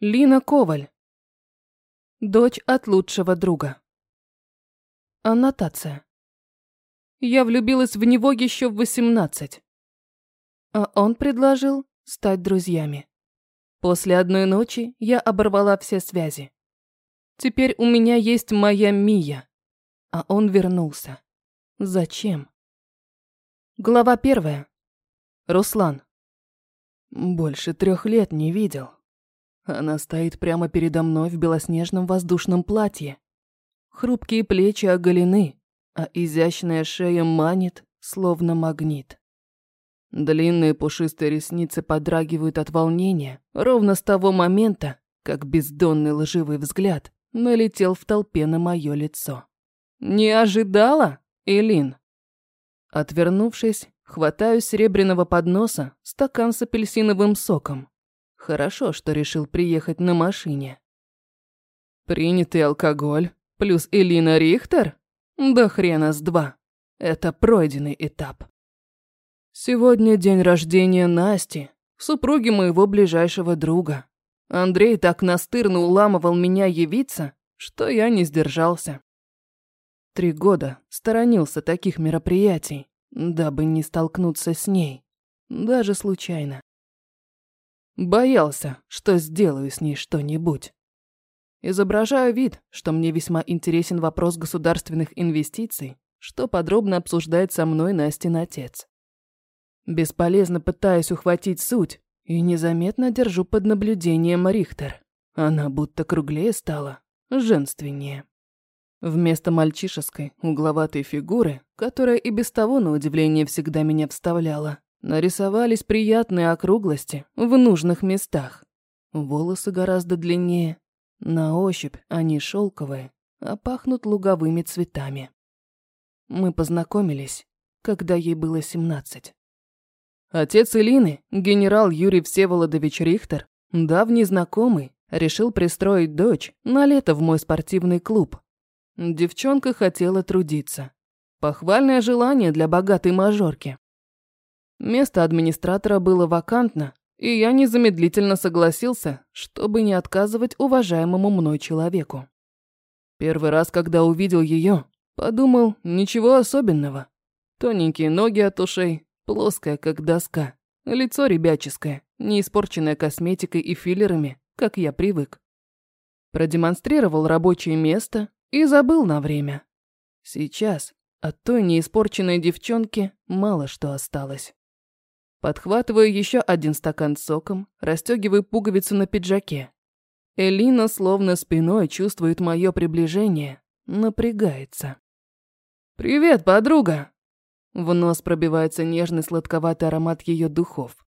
Лина Коваль. Дочь от лучшего друга. Аннотация. Я влюбилась в него еще в 18. А он предложил стать друзьями. После одной ночи я оборвала все связи. Теперь у меня есть моя Мия. А он вернулся. Зачем? Глава первая. Руслан. Больше трех лет не видел. Она стоит прямо передо мной в белоснежном воздушном платье. Хрупкие плечи оголены, а изящная шея манит, словно магнит. Длинные пушистые ресницы подрагивают от волнения ровно с того момента, как бездонный лживый взгляд налетел в толпе на мое лицо. «Не ожидала, Элин?» Отвернувшись, хватаю серебряного подноса стакан с апельсиновым соком. Хорошо, что решил приехать на машине. Принятый алкоголь плюс Элина Рихтер? Да хрена с два. Это пройденный этап. Сегодня день рождения Насти, супруги моего ближайшего друга. Андрей так настырно уламывал меня явиться, что я не сдержался. Три года сторонился таких мероприятий, дабы не столкнуться с ней, даже случайно. Боялся, что сделаю с ней что-нибудь. Изображаю вид, что мне весьма интересен вопрос государственных инвестиций, что подробно обсуждает со мной Настин отец. Бесполезно пытаясь ухватить суть, и незаметно держу под наблюдением Рихтер. Она будто круглее стала, женственнее. Вместо мальчишеской, угловатой фигуры, которая и без того, на удивление, всегда меня вставляла, Нарисовались приятные округлости в нужных местах. Волосы гораздо длиннее. На ощупь они шелковые, а пахнут луговыми цветами. Мы познакомились, когда ей было 17. Отец Илины, генерал Юрий Всеволодович Рихтер, давний знакомый, решил пристроить дочь на лето в мой спортивный клуб. Девчонка хотела трудиться. Похвальное желание для богатой мажорки. Место администратора было вакантно, и я незамедлительно согласился, чтобы не отказывать уважаемому мной человеку. Первый раз, когда увидел ее, подумал, ничего особенного. Тоненькие ноги от ушей, плоская, как доска, лицо ребяческое, не испорченное косметикой и филлерами, как я привык. Продемонстрировал рабочее место и забыл на время. Сейчас от той неиспорченной девчонки мало что осталось. Подхватываю еще один стакан соком, расстегиваю пуговицу на пиджаке. Элина словно спиной чувствует мое приближение, напрягается. «Привет, подруга!» В нос пробивается нежный сладковатый аромат ее духов.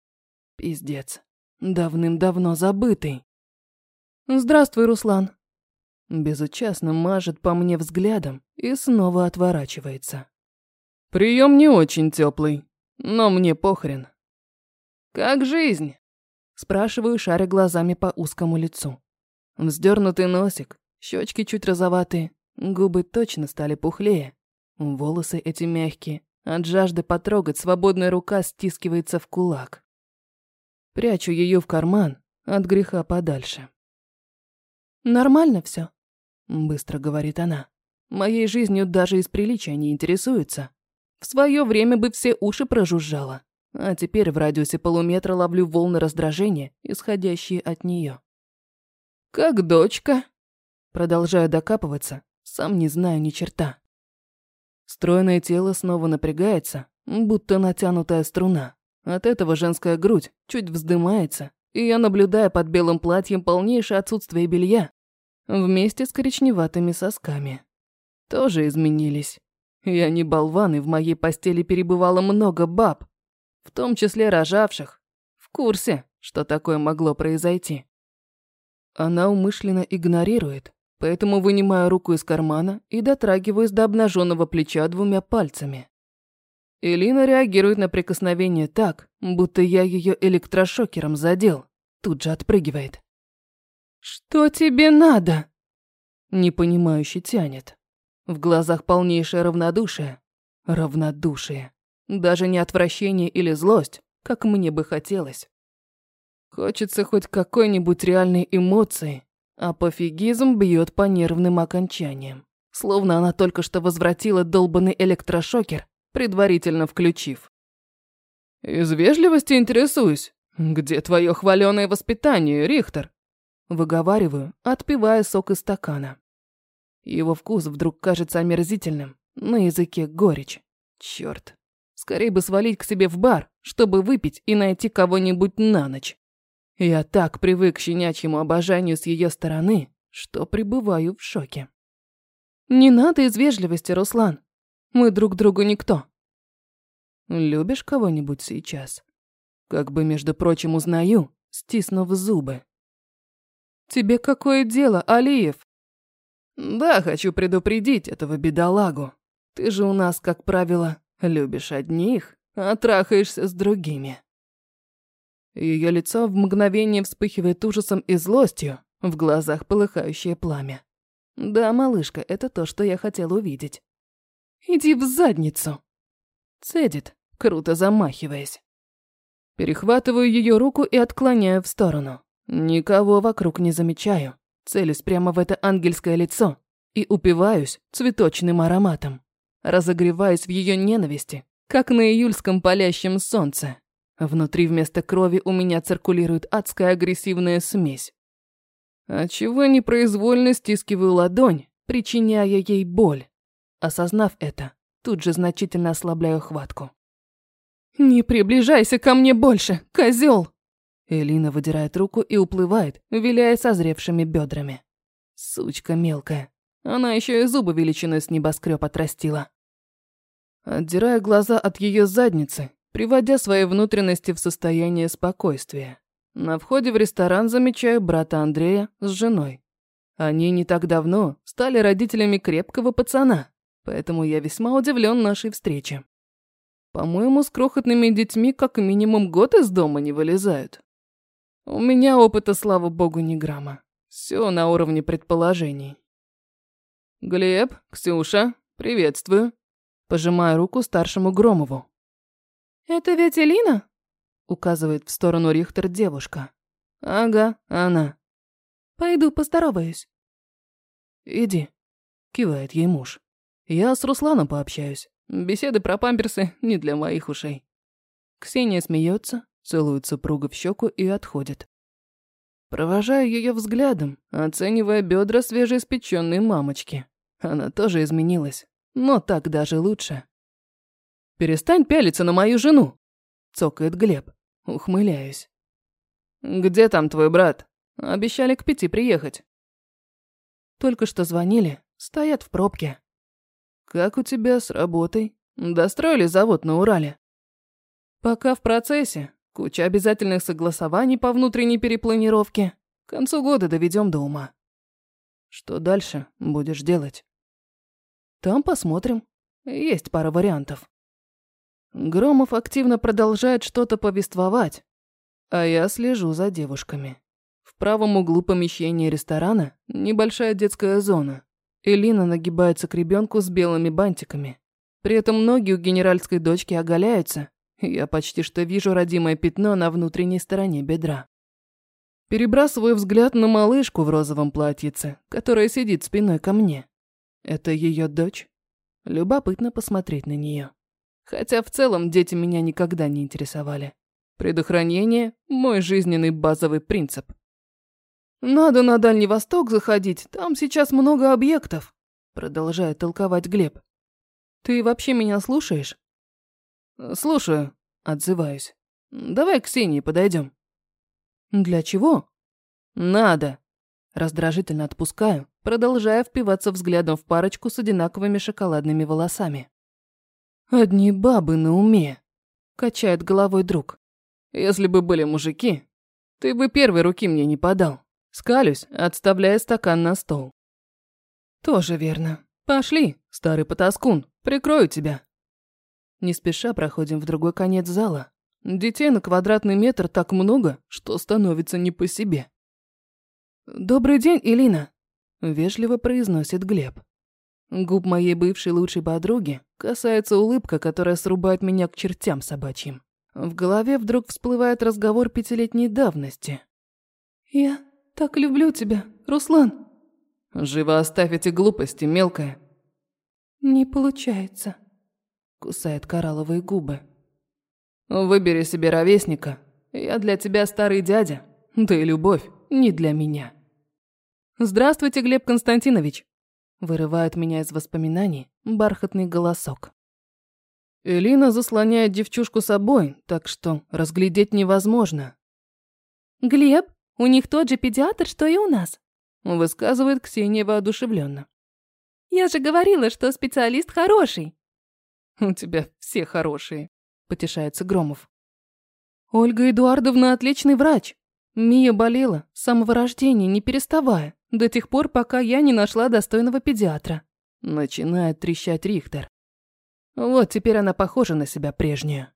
Пиздец. Давным-давно забытый. «Здравствуй, Руслан!» Безучастно мажет по мне взглядом и снова отворачивается. Прием не очень теплый, но мне похрен. «Как жизнь?» Спрашиваю, шаря глазами по узкому лицу. Вздернутый носик, щечки чуть розоватые, губы точно стали пухлее. Волосы эти мягкие, от жажды потрогать свободная рука стискивается в кулак. Прячу ее в карман, от греха подальше. «Нормально все, быстро говорит она. «Моей жизнью даже из приличия не интересуется. В свое время бы все уши прожужжала. А теперь в радиусе полуметра ловлю волны раздражения, исходящие от нее. «Как дочка?» Продолжаю докапываться, сам не знаю ни черта. Стройное тело снова напрягается, будто натянутая струна. От этого женская грудь чуть вздымается, и я наблюдаю под белым платьем полнейшее отсутствие белья, вместе с коричневатыми сосками. Тоже изменились. Я не болван, и в моей постели перебывало много баб, в том числе рожавших, в курсе, что такое могло произойти. Она умышленно игнорирует, поэтому вынимаю руку из кармана и дотрагиваюсь до обнаженного плеча двумя пальцами. Элина реагирует на прикосновение так, будто я ее электрошокером задел. Тут же отпрыгивает. «Что тебе надо?» Непонимающе тянет. В глазах полнейшее равнодушие. Равнодушие. Даже не отвращение или злость, как мне бы хотелось. Хочется хоть какой-нибудь реальной эмоции, а пофигизм бьет по нервным окончаниям. Словно она только что возвратила долбанный электрошокер, предварительно включив. «Из вежливости интересуюсь. Где твое хваленое воспитание, Рихтер?» Выговариваю, отпивая сок из стакана. Его вкус вдруг кажется омерзительным, на языке горечь. Черт. Скорее бы свалить к себе в бар, чтобы выпить и найти кого-нибудь на ночь. Я так привык к щенячьему обожанию с ее стороны, что пребываю в шоке. Не надо из вежливости, Руслан. Мы друг другу никто. Любишь кого-нибудь сейчас? Как бы, между прочим, узнаю, стиснув зубы. Тебе какое дело, Алиев? Да, хочу предупредить этого бедолагу. Ты же у нас, как правило, любишь одних, а трахаешься с другими. Ее лицо в мгновение вспыхивает ужасом и злостью, в глазах полыхающее пламя. Да, малышка, это то, что я хотел увидеть. Иди в задницу. Цедит, круто замахиваясь. Перехватываю ее руку и отклоняю в сторону. Никого вокруг не замечаю. Целюсь прямо в это ангельское лицо и упиваюсь цветочным ароматом. Разогреваюсь в ее ненависти, как на июльском палящем солнце. Внутри вместо крови у меня циркулирует адская агрессивная смесь. Отчего непроизвольно стискиваю ладонь, причиняя ей боль. Осознав это, тут же значительно ослабляю хватку. «Не приближайся ко мне больше, козел! Элина выдирает руку и уплывает, виляя созревшими бедрами. Сучка мелкая. Она еще и зубы величиной с небоскреб отрастила. Отдирая глаза от ее задницы, приводя свои внутренности в состояние спокойствия. На входе в ресторан замечаю брата Андрея с женой. Они не так давно стали родителями крепкого пацана, поэтому я весьма удивлен нашей встрече. По-моему, с крохотными детьми как минимум год из дома не вылезают. У меня опыта, слава богу, ни грамма. Все на уровне предположений. Глеб, Ксюша, приветствую. Пожимаю руку старшему Громову. «Это ведь Элина?» Указывает в сторону Рихтер девушка. «Ага, она». «Пойду поздороваюсь». «Иди», — кивает ей муж. «Я с Русланом пообщаюсь. Беседы про памперсы не для моих ушей». Ксения смеется, целует супруга в щеку и отходит. Провожаю ее взглядом, оценивая бедра свежеиспеченной мамочки. Она тоже изменилась, но так даже лучше. «Перестань пялиться на мою жену!» – цокает Глеб. Ухмыляюсь. «Где там твой брат? Обещали к пяти приехать». Только что звонили, стоят в пробке. «Как у тебя с работой? Достроили завод на Урале?» «Пока в процессе. Куча обязательных согласований по внутренней перепланировке. К концу года доведем до ума. Что дальше будешь делать? Там посмотрим. Есть пара вариантов. Громов активно продолжает что-то повествовать, а я слежу за девушками. В правом углу помещения ресторана небольшая детская зона. Элина нагибается к ребенку с белыми бантиками. При этом ноги у генеральской дочки оголяются, я почти что вижу родимое пятно на внутренней стороне бедра. Перебрасываю взгляд на малышку в розовом платьице, которая сидит спиной ко мне. Это ее дочь? Любопытно посмотреть на нее. Хотя в целом дети меня никогда не интересовали. Предохранение – мой жизненный базовый принцип. «Надо на Дальний Восток заходить, там сейчас много объектов», – продолжает толковать Глеб. «Ты вообще меня слушаешь?» «Слушаю», — отзываюсь. «Давай к Ксении подойдем». «Для чего?» «Надо». Раздражительно отпускаю, продолжая впиваться взглядом в парочку с одинаковыми шоколадными волосами. «Одни бабы на уме», — качает головой друг. «Если бы были мужики, ты бы первой руки мне не подал». Скалюсь, отставляя стакан на стол. «Тоже верно. Пошли, старый потаскун, прикрою тебя». Не спеша проходим в другой конец зала. Детей на квадратный метр так много, что становится не по себе. «Добрый день, Элина!» – вежливо произносит Глеб. Губ моей бывшей лучшей подруги касается улыбка, которая срубает меня к чертям собачьим. В голове вдруг всплывает разговор пятилетней давности. «Я так люблю тебя, Руслан!» «Живо оставь эти глупости, мелкая!» «Не получается», — кусает коралловые губы. «Выбери себе ровесника. Я для тебя старый дядя, да и любовь не для меня». «Здравствуйте, Глеб Константинович!» Вырывает меня из воспоминаний бархатный голосок. Элина заслоняет девчушку собой, так что разглядеть невозможно. «Глеб, у них тот же педиатр, что и у нас», высказывает Ксения воодушевленно. «Я же говорила, что специалист хороший». «У тебя все хорошие», потешается Громов. «Ольга Эдуардовна отличный врач. Мия болела с самого рождения, не переставая, до тех пор, пока я не нашла достойного педиатра». Начинает трещать Рихтер. Вот теперь она похожа на себя прежнюю.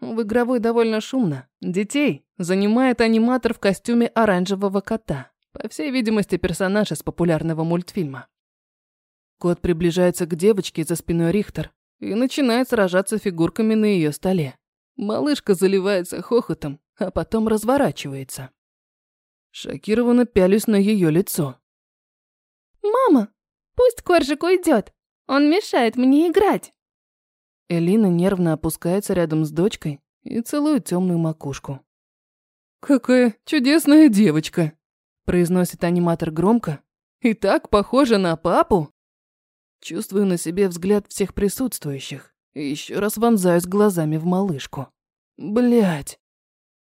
В игровой довольно шумно. Детей занимает аниматор в костюме оранжевого кота. По всей видимости, персонаж из популярного мультфильма. Кот приближается к девочке за спиной Рихтер и начинает сражаться фигурками на ее столе. Малышка заливается хохотом, а потом разворачивается. Шокированно пялюсь на ее лицо. «Мама, пусть Коржик уйдет. Он мешает мне играть». Элина нервно опускается рядом с дочкой и целует темную макушку. «Какая чудесная девочка!» – произносит аниматор громко. «И так похожа на папу!» Чувствую на себе взгляд всех присутствующих и еще раз вонзаюсь глазами в малышку. Блять,